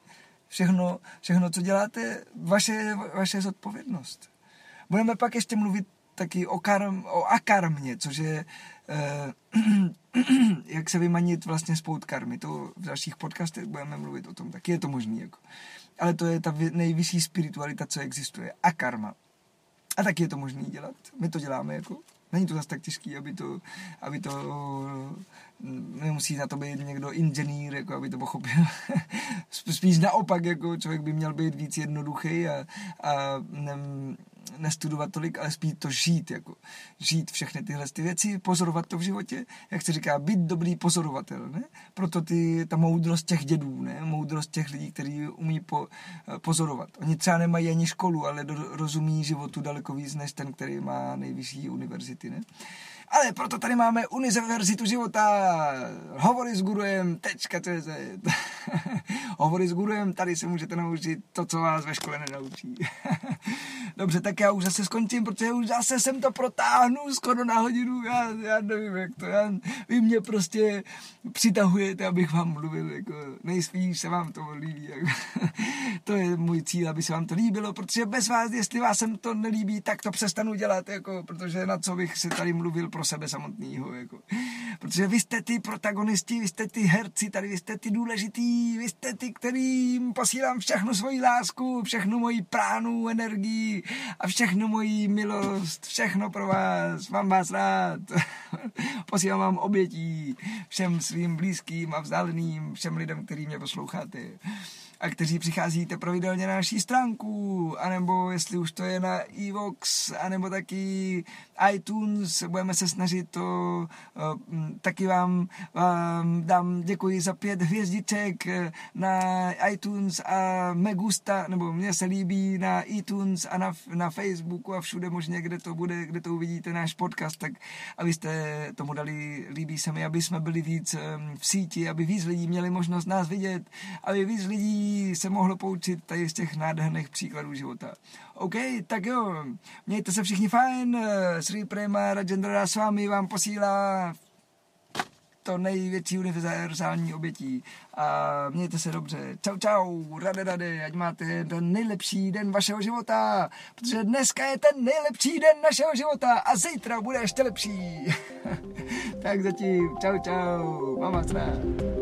Všechno, všechno co děláte, vaše, vaše zodpovědnost. Budeme pak ještě mluvit taky o, karm, o akarmě, což je eh, jak se vymanit vlastně spout karmy. To v dalších podcastech budeme mluvit o tom, tak je to možný. Jako. Ale to je ta nejvyšší spiritualita, co existuje. A karma. A taky je to možný dělat. My to děláme jako Není to zase tak těžký, aby to, aby to nemusí na to být někdo inženýr, jako aby to pochopil. Spíš naopak, jako člověk by měl být víc jednoduchý a, a ne, nestudovat tolik, ale spíš to žít, jako žít všechny tyhle ty věci, pozorovat to v životě, jak se říká, být dobrý pozorovatel, ne? Proto ty, ta moudrost těch dědů, ne? Moudrost těch lidí, kteří umí po, pozorovat. Oni třeba nemají ani školu, ale do, rozumí životu daleko víc než ten, který má nejvyšší univerzity, ne? Ale proto tady máme Univerzitu života, hovory s gurujem, tečka, CZ. hovory s gurujem, tady se můžete naučit to, co vás ve škole nenaučí. Dobře, tak já už zase skončím, protože už zase jsem to protáhnu skoro na hodinu, já, já nevím, jak to, já, vy mě prostě přitahujete, abych vám mluvil, jako nejspíš se vám to líbí. Jako. to je můj cíl, aby se vám to líbilo, protože bez vás, jestli vás sem to nelíbí, tak to přestanu dělat, jako, protože na co bych se tady mluvil pro sebe samotného, jako. Protože vy jste ty protagonisti, vy jste ty herci, tady vy jste ty důležitý, vy jste ty, kterým posílám všechnu svoji lásku, všechnu moji pránu, energii a všechnu moji milost, všechno pro vás, mám vás rád. posílám vám obětí všem svým blízkým a vzdáleným, všem lidem, který mě posloucháte a kteří přicházíte pravidelně na naší stránku, anebo jestli už to je na Evox, anebo taky iTunes, budeme se snažit to, uh, taky vám, vám dám děkuji za pět hvězdiček na iTunes a me gusta, nebo mně se líbí na iTunes a na, na Facebooku a všude možně, kde to bude, kde to uvidíte náš podcast, tak abyste tomu dali líbí se mi, aby jsme byli víc um, v síti, aby víc lidí měli možnost nás vidět, aby víc lidí se mohlo poučit tady z těch nádherných příkladů života. OK, tak jo, mějte se všichni fajn, Sri Prema Rajendra s vámi vám posílá to největší univerzální obětí. A mějte se dobře. Čau, čau, rade, rade, ať máte ten nejlepší den vašeho života, protože dneska je ten nejlepší den našeho života a zítra bude ještě lepší. tak zatím, čau, čau, mám vás rád.